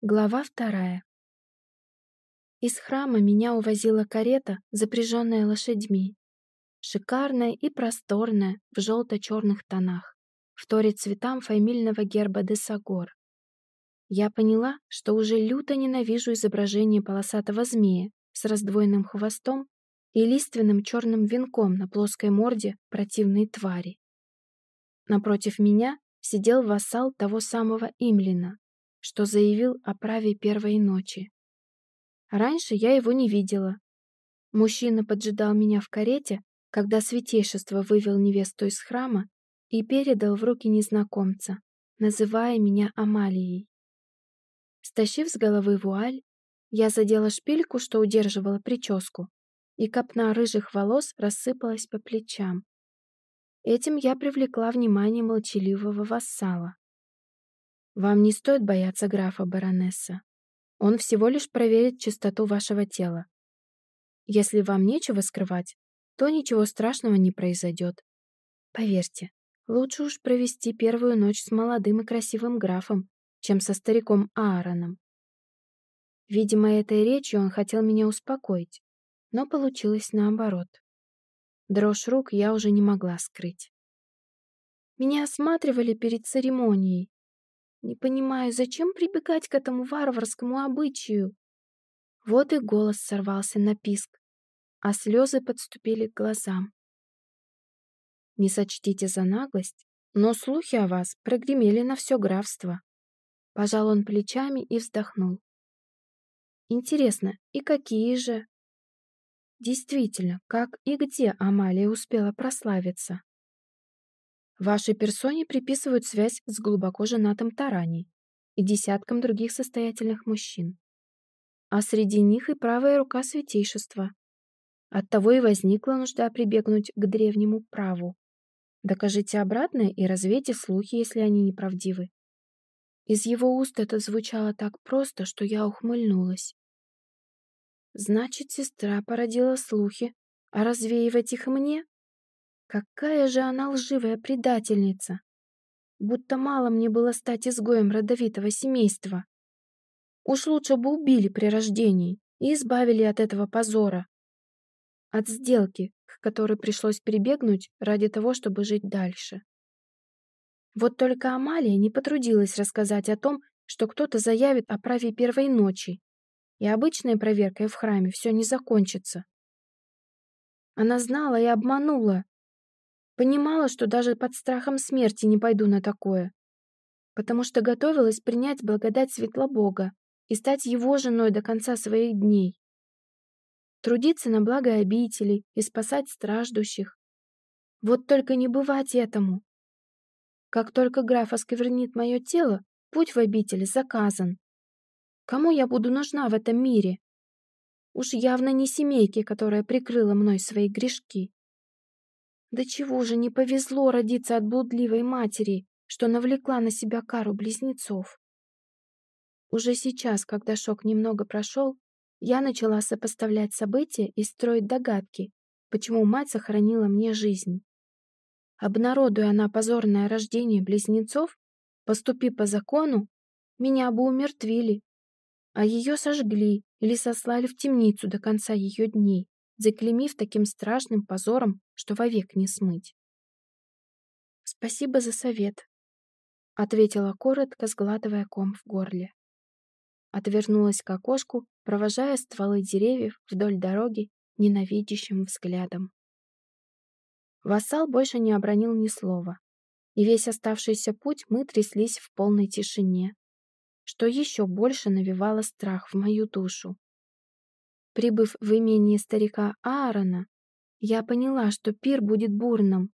Глава вторая. Из храма меня увозила карета, запряженная лошадьми. Шикарная и просторная, в желто-черных тонах, вторит цветам фамильного герба Десагор. Я поняла, что уже люто ненавижу изображение полосатого змея с раздвоенным хвостом и лиственным черным венком на плоской морде противной твари. Напротив меня сидел вассал того самого Имлина, что заявил о праве первой ночи. Раньше я его не видела. Мужчина поджидал меня в карете, когда святейшество вывел невесту из храма и передал в руки незнакомца, называя меня Амалией. Стащив с головы вуаль, я задела шпильку, что удерживала прическу, и копна рыжих волос рассыпалась по плечам. Этим я привлекла внимание молчаливого вассала. Вам не стоит бояться графа, баронесса. Он всего лишь проверит чистоту вашего тела. Если вам нечего скрывать, то ничего страшного не произойдет. Поверьте, лучше уж провести первую ночь с молодым и красивым графом, чем со стариком Аароном. Видимо, этой речью он хотел меня успокоить, но получилось наоборот. Дрожь рук я уже не могла скрыть. Меня осматривали перед церемонией, не понимаю, зачем прибегать к этому варварскому обычаю? Вот и голос сорвался на писк, а слезы подступили к глазам. Не сочтите за наглость, но слухи о вас прогремели на все графство. Пожал он плечами и вздохнул. Интересно, и какие же? Действительно, как и где Амалия успела прославиться? Вашей персоне приписывают связь с глубоко женатым Тараней и десятком других состоятельных мужчин. А среди них и правая рука святейшества. Оттого и возникла нужда прибегнуть к древнему праву. Докажите обратное и развейте слухи, если они неправдивы. Из его уст это звучало так просто, что я ухмыльнулась. Значит, сестра породила слухи, а развеивать их мне? Какая же она лживая предательница! Будто мало мне было стать изгоем родовитого семейства. Уж лучше бы убили при рождении и избавили от этого позора. От сделки, к которой пришлось прибегнуть ради того, чтобы жить дальше. Вот только Амалия не потрудилась рассказать о том, что кто-то заявит о праве первой ночи, и обычной проверкой в храме все не закончится. Она знала и обманула, Понимала, что даже под страхом смерти не пойду на такое, потому что готовилась принять благодать Светлобога и стать его женой до конца своих дней. Трудиться на благо обители и спасать страждущих. Вот только не бывать этому. Как только граф осквернит мое тело, путь в обитель заказан. Кому я буду нужна в этом мире? Уж явно не семейке, которая прикрыла мной свои грешки. Да чего же не повезло родиться от блудливой матери, что навлекла на себя кару близнецов. Уже сейчас, когда шок немного прошел, я начала сопоставлять события и строить догадки, почему мать сохранила мне жизнь. Обнародуя она позорное рождение близнецов, поступи по закону, меня бы умертвили, а ее сожгли или сослали в темницу до конца ее дней заклемив таким страшным позором, что вовек не смыть. «Спасибо за совет», — ответила коротко, сглатывая ком в горле. Отвернулась к окошку, провожая стволы деревьев вдоль дороги ненавидящим взглядом. Вассал больше не обронил ни слова, и весь оставшийся путь мы тряслись в полной тишине, что еще больше навевало страх в мою душу. Прибыв в имение старика Аарона, я поняла, что пир будет бурным.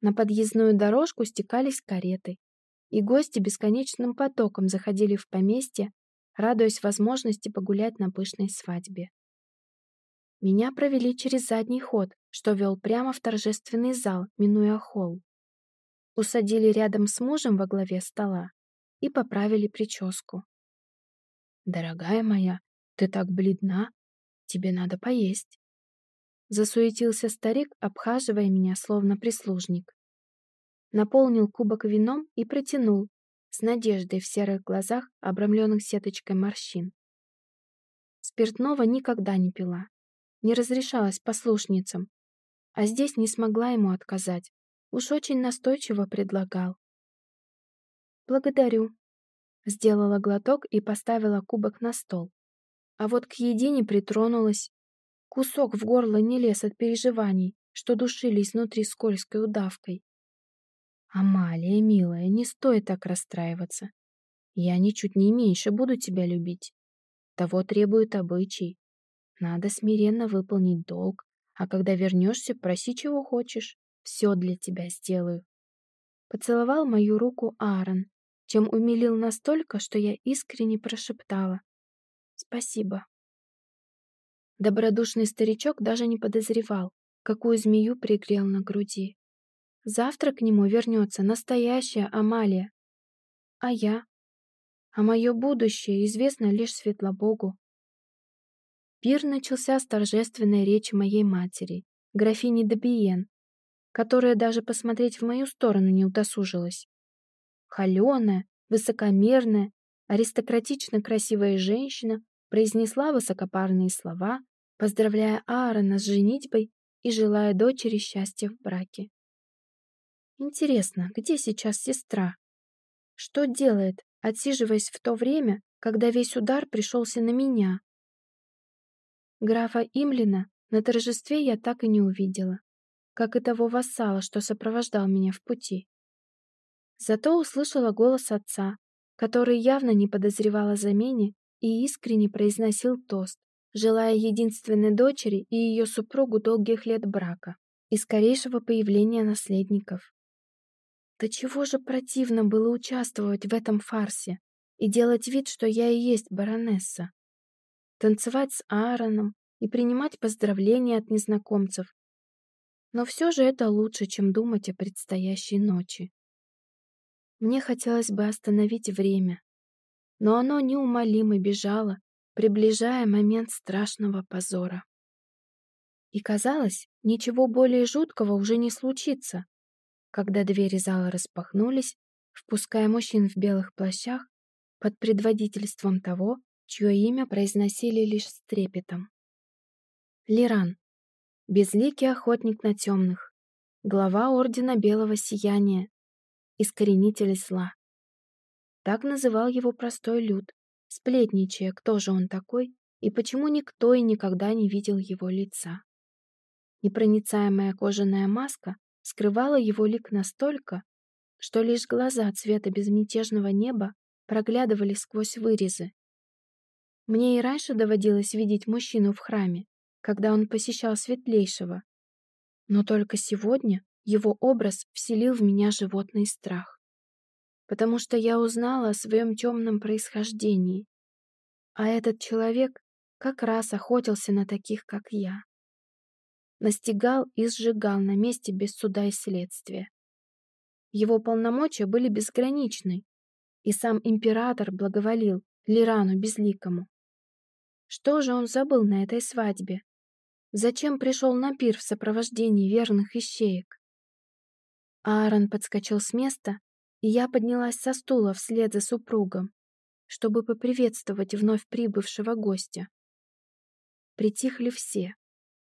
На подъездную дорожку стекались кареты, и гости бесконечным потоком заходили в поместье, радуясь возможности погулять на пышной свадьбе. Меня провели через задний ход, что вел прямо в торжественный зал, минуя холл. Усадили рядом с мужем во главе стола и поправили прическу. «Дорогая моя, ты так бледна. Тебе надо поесть. Засуетился старик, обхаживая меня, словно прислужник. Наполнил кубок вином и протянул, с надеждой в серых глазах, обрамленных сеточкой морщин. Спиртного никогда не пила, не разрешалась послушницам, а здесь не смогла ему отказать, уж очень настойчиво предлагал. «Благодарю», — сделала глоток и поставила кубок на стол. А вот к еде не притронулась. Кусок в горло не лез от переживаний, что душились внутри скользкой удавкой. «Амалия, милая, не стоит так расстраиваться. Я ничуть не меньше буду тебя любить. Того требует обычай. Надо смиренно выполнить долг, а когда вернешься, проси, чего хочешь. Все для тебя сделаю». Поцеловал мою руку Аарон, чем умилил настолько, что я искренне прошептала. «Спасибо». Добродушный старичок даже не подозревал, какую змею пригрел на груди. Завтра к нему вернется настоящая Амалия. А я? А мое будущее известно лишь Светлобогу. Пир начался с торжественной речи моей матери, графини Добиен, которая даже посмотреть в мою сторону не удосужилась. Холеная, высокомерная, аристократично красивая женщина произнесла высокопарные слова, поздравляя Аарона с женитьбой и желая дочери счастья в браке. Интересно, где сейчас сестра? Что делает, отсиживаясь в то время, когда весь удар пришелся на меня? Графа Имлина на торжестве я так и не увидела, как и того вассала, что сопровождал меня в пути. Зато услышала голос отца, который явно не подозревал о замене и искренне произносил тост, желая единственной дочери и ее супругу долгих лет брака и скорейшего появления наследников. Да чего же противно было участвовать в этом фарсе и делать вид, что я и есть баронесса. Танцевать с Аароном и принимать поздравления от незнакомцев. Но все же это лучше, чем думать о предстоящей ночи. Мне хотелось бы остановить время, но оно неумолимо бежало, приближая момент страшного позора. И казалось, ничего более жуткого уже не случится, когда двери зала распахнулись, впуская мужчин в белых плащах под предводительством того, чье имя произносили лишь с трепетом. Лиран. Безликий охотник на темных. Глава Ордена Белого Сияния. Искоренитель зла. Так называл его простой люд, сплетничая, кто же он такой и почему никто и никогда не видел его лица. Непроницаемая кожаная маска скрывала его лик настолько, что лишь глаза цвета безмятежного неба проглядывали сквозь вырезы. Мне и раньше доводилось видеть мужчину в храме, когда он посещал Светлейшего, но только сегодня его образ вселил в меня животный страх, потому что я узнала о своем темном происхождении, а этот человек как раз охотился на таких, как я настигал и сжигал на месте без суда и следствия. Его полномочия были безграничны, и сам император благоволил Лирану Безликому. Что же он забыл на этой свадьбе? Зачем пришел на пир в сопровождении верных ищеек? Аарон подскочил с места, я поднялась со стула вслед за супругом, чтобы поприветствовать вновь прибывшего гостя. Притихли все,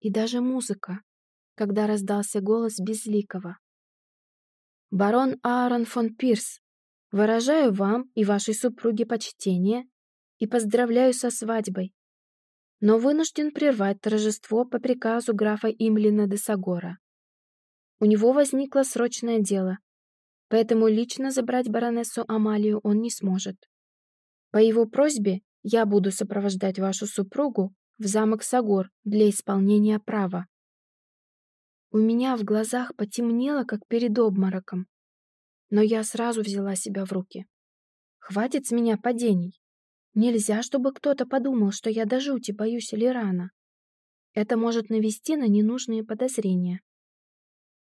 и даже музыка, когда раздался голос Безликого. «Барон Аарон фон Пирс, выражаю вам и вашей супруге почтение и поздравляю со свадьбой, но вынужден прервать торжество по приказу графа Имлина де Сагора. У него возникло срочное дело, поэтому лично забрать баронессу Амалию он не сможет. По его просьбе я буду сопровождать вашу супругу в замок Сагор для исполнения права. У меня в глазах потемнело, как перед обмороком, но я сразу взяла себя в руки. Хватит с меня падений. Нельзя, чтобы кто-то подумал, что я до жути боюсь Лирана. Это может навести на ненужные подозрения.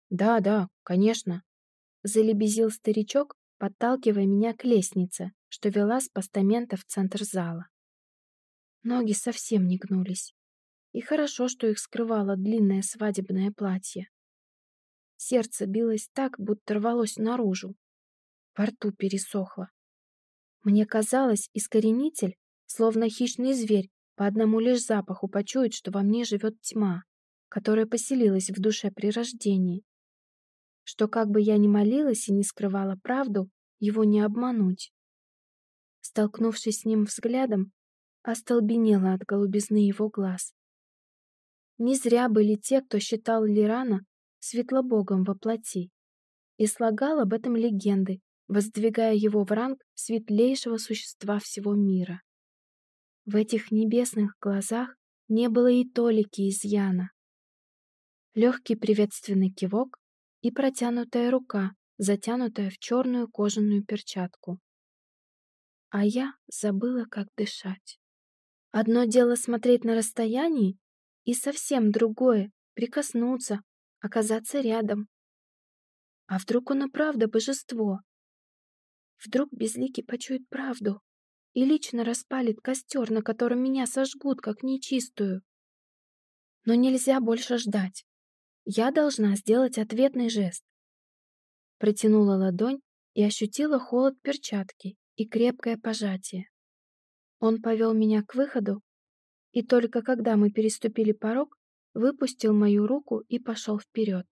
«Да, да, конечно», — залебезил старичок, подталкивая меня к лестнице, что вела с постамента в центр зала. Ноги совсем не гнулись. И хорошо, что их скрывало длинное свадебное платье. Сердце билось так, будто рвалось наружу. Во рту пересохло. Мне казалось, искоренитель, словно хищный зверь, по одному лишь запаху почует, что во мне живет тьма, которая поселилась в душе при рождении. Что как бы я ни молилась и не скрывала правду, его не обмануть. Столкнувшись с ним взглядом, остолбенела от голубизны его глаз. Не зря были те, кто считал Лирана светлобогом во плоти и слагал об этом легенды, воздвигая его в ранг светлейшего существа всего мира. В этих небесных глазах не было и толики изъяна. Легкий приветственный кивок и протянутая рука, затянутая в черную кожаную перчатку. А я забыла, как дышать. Одно дело смотреть на расстоянии, и совсем другое — прикоснуться, оказаться рядом. А вдруг он и правда божество? Вдруг Безликий почует правду и лично распалит костер, на котором меня сожгут, как нечистую. Но нельзя больше ждать. Я должна сделать ответный жест. Протянула ладонь и ощутила холод перчатки и крепкое пожатие. Он повел меня к выходу, и только когда мы переступили порог, выпустил мою руку и пошел вперед.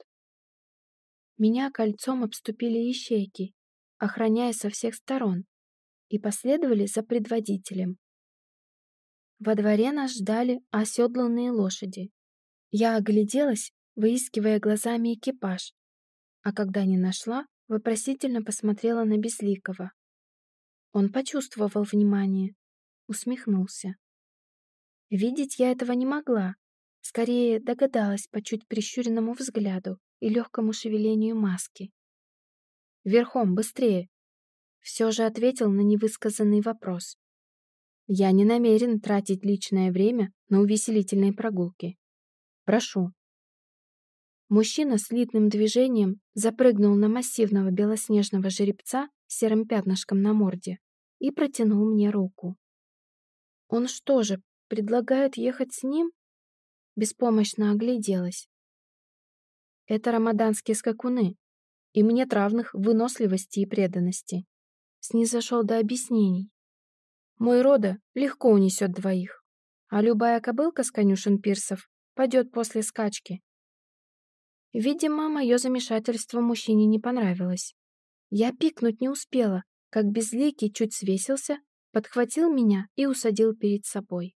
Меня кольцом обступили ищейки, охраняя со всех сторон, и последовали за предводителем. Во дворе нас ждали оседланные лошади. Я огляделась, выискивая глазами экипаж, а когда не нашла, вопросительно посмотрела на Безликого. Он почувствовал внимание, усмехнулся. Видеть я этого не могла, скорее догадалась по чуть прищуренному взгляду, и легкому шевелению маски. «Верхом, быстрее!» Все же ответил на невысказанный вопрос. «Я не намерен тратить личное время на увеселительные прогулки. Прошу». Мужчина с литным движением запрыгнул на массивного белоснежного жеребца с серым пятнышком на морде и протянул мне руку. «Он что же, предлагает ехать с ним?» Беспомощно огляделась. Это рамаданские скакуны. Им нет равных в выносливости и преданности. Снизошел до объяснений. Мой рода легко унесет двоих, а любая кобылка с конюшен пирсов пойдет после скачки. Видимо, мое замешательство мужчине не понравилось. Я пикнуть не успела, как безликий чуть свесился, подхватил меня и усадил перед собой.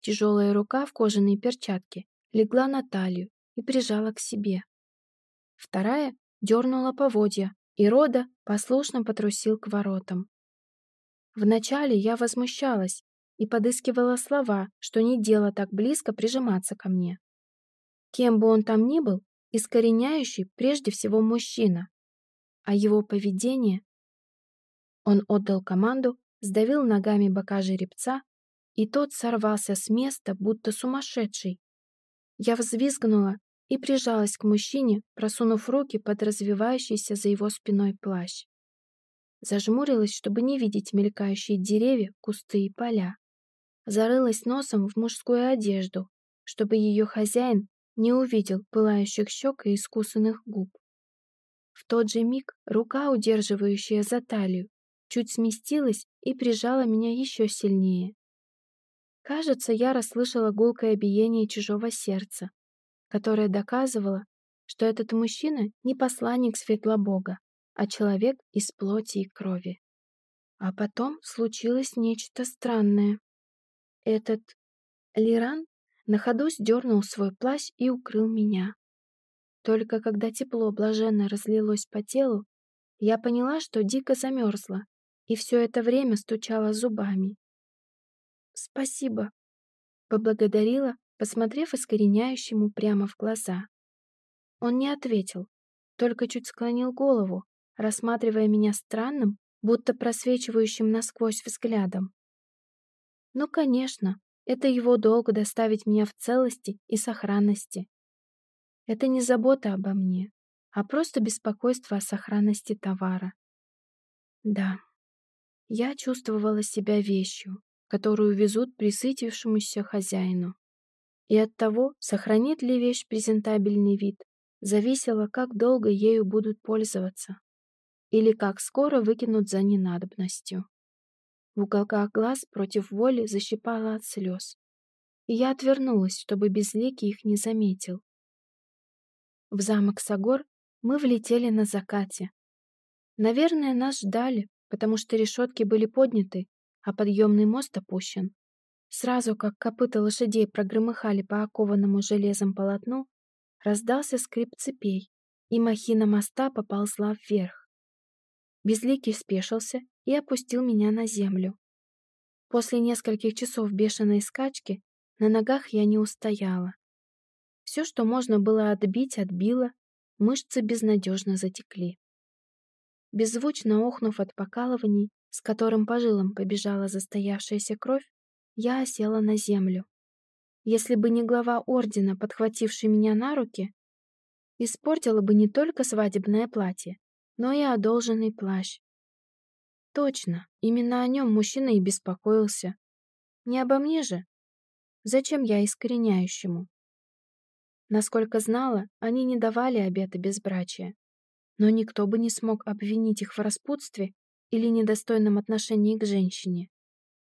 Тяжелая рука в кожаной перчатке легла на талию, и прижала к себе. Вторая дернула поводья, и Рода послушно потрусил к воротам. Вначале я возмущалась и подыскивала слова, что не дело так близко прижиматься ко мне. Кем бы он там ни был, искореняющий прежде всего мужчина, а его поведение... Он отдал команду, сдавил ногами бока жеребца, и тот сорвался с места, будто сумасшедший. Я взвизгнула и прижалась к мужчине, просунув руки под развивающийся за его спиной плащ. Зажмурилась, чтобы не видеть мелькающие деревья, кусты и поля. Зарылась носом в мужскую одежду, чтобы ее хозяин не увидел пылающих щек и искусанных губ. В тот же миг рука, удерживающая за талию, чуть сместилась и прижала меня еще сильнее. Кажется, я расслышала гулкое биение чужого сердца, которая доказывала, что этот мужчина не посланник Светлобога, а человек из плоти и крови. А потом случилось нечто странное. Этот Лиран на ходу сдернул свой плащ и укрыл меня. Только когда тепло блаженно разлилось по телу, я поняла, что дико замерзла, и все это время стучала зубами. «Спасибо», — поблагодарила, посмотрев искореняющему прямо в глаза. Он не ответил, только чуть склонил голову, рассматривая меня странным, будто просвечивающим насквозь взглядом. Ну, конечно, это его долг доставить меня в целости и сохранности. Это не забота обо мне, а просто беспокойство о сохранности товара. Да, я чувствовала себя вещью, которую везут присытившемуся хозяину. И от того, сохранит ли вещь презентабельный вид, зависело, как долго ею будут пользоваться или как скоро выкинут за ненадобностью. В уголках глаз против воли защипала от слез. И я отвернулась, чтобы безликий их не заметил. В замок Сагор мы влетели на закате. Наверное, нас ждали, потому что решетки были подняты, а подъемный мост опущен. Сразу как копыта лошадей прогромыхали по окованному железом полотну, раздался скрип цепей, и махина моста поползла вверх. Безликий спешился и опустил меня на землю. После нескольких часов бешеной скачки на ногах я не устояла. Все, что можно было отбить, отбило, мышцы безнадежно затекли. Беззвучно охнув от покалываний, с которым по жилам побежала застоявшаяся кровь, я осела на землю. Если бы не глава ордена, подхвативший меня на руки, испортила бы не только свадебное платье, но и одолженный плащ. Точно, именно о нем мужчина и беспокоился. Не обо мне же. Зачем я искореняющему? Насколько знала, они не давали обета безбрачия. Но никто бы не смог обвинить их в распутстве или недостойном отношении к женщине.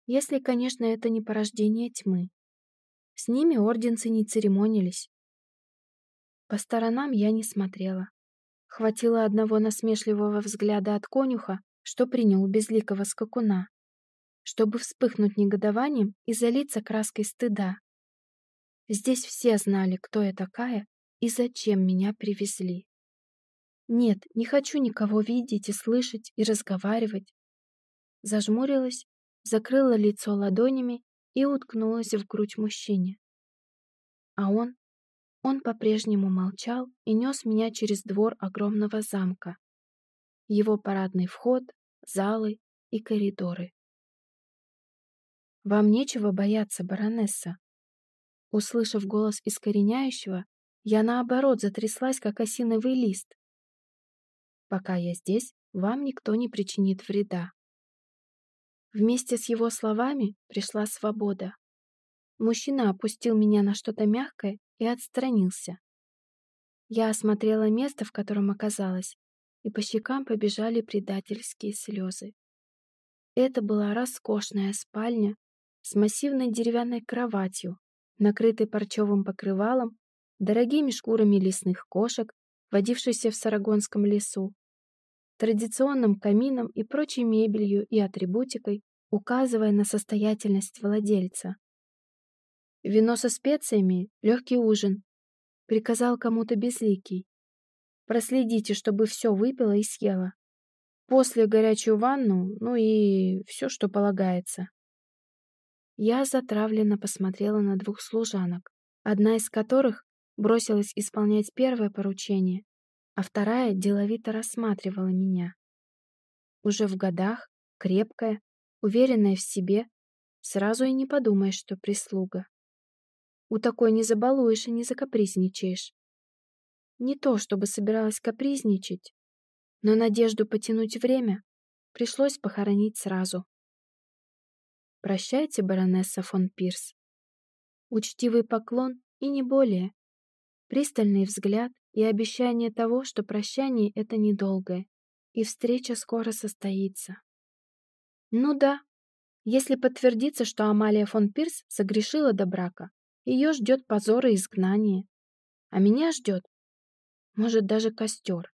Если, конечно, это не порождение тьмы. С ними орденцы не церемонились. По сторонам я не смотрела. Хватило одного насмешливого взгляда от конюха, что принял безликого скакуна, чтобы вспыхнуть негодованием и залиться краской стыда. Здесь все знали, кто я такая и зачем меня привезли. Нет, не хочу никого видеть и слышать, и разговаривать. Зажмурилась закрыла лицо ладонями и уткнулась в грудь мужчине. А он? Он по-прежнему молчал и нес меня через двор огромного замка. Его парадный вход, залы и коридоры. «Вам нечего бояться, баронесса». Услышав голос искореняющего, я наоборот затряслась, как осиновый лист. «Пока я здесь, вам никто не причинит вреда. Вместе с его словами пришла свобода. Мужчина опустил меня на что-то мягкое и отстранился. Я осмотрела место, в котором оказалась, и по щекам побежали предательские слезы. Это была роскошная спальня с массивной деревянной кроватью, накрытой парчевым покрывалом, дорогими шкурами лесных кошек, водившейся в Сарагонском лесу, традиционным камином и прочей мебелью и атрибутикой, указывая на состоятельность владельца. Вино со специями, легкий ужин. Приказал кому-то безликий. Проследите, чтобы все выпила и съела. После горячую ванну, ну и все, что полагается. Я затравленно посмотрела на двух служанок, одна из которых бросилась исполнять первое поручение, а вторая деловито рассматривала меня. Уже в годах, крепкая, уверенная в себе, сразу и не подумаешь, что прислуга. У такой не забалуешь и не закапризничаешь. Не то, чтобы собиралась капризничать, но надежду потянуть время пришлось похоронить сразу. Прощайте, баронесса фон Пирс. Учтивый поклон и не более. Пристальный взгляд и обещание того, что прощание — это недолгое, и встреча скоро состоится. Ну да, если подтвердится, что Амалия фон Пирс согрешила до брака, ее ждет позор и изгнание. А меня ждет, может, даже костер,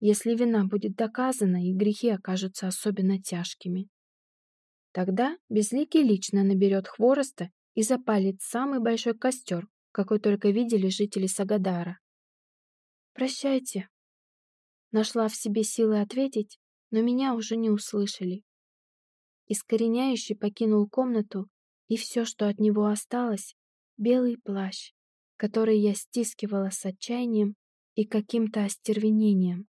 если вина будет доказана и грехи окажутся особенно тяжкими. Тогда Безликий лично наберет хвороста и запалит самый большой костер, какой только видели жители Сагадара. «Прощайте». Нашла в себе силы ответить, но меня уже не услышали. Искореняющий покинул комнату, и все, что от него осталось, белый плащ, который я стискивала с отчаянием и каким-то остервенением.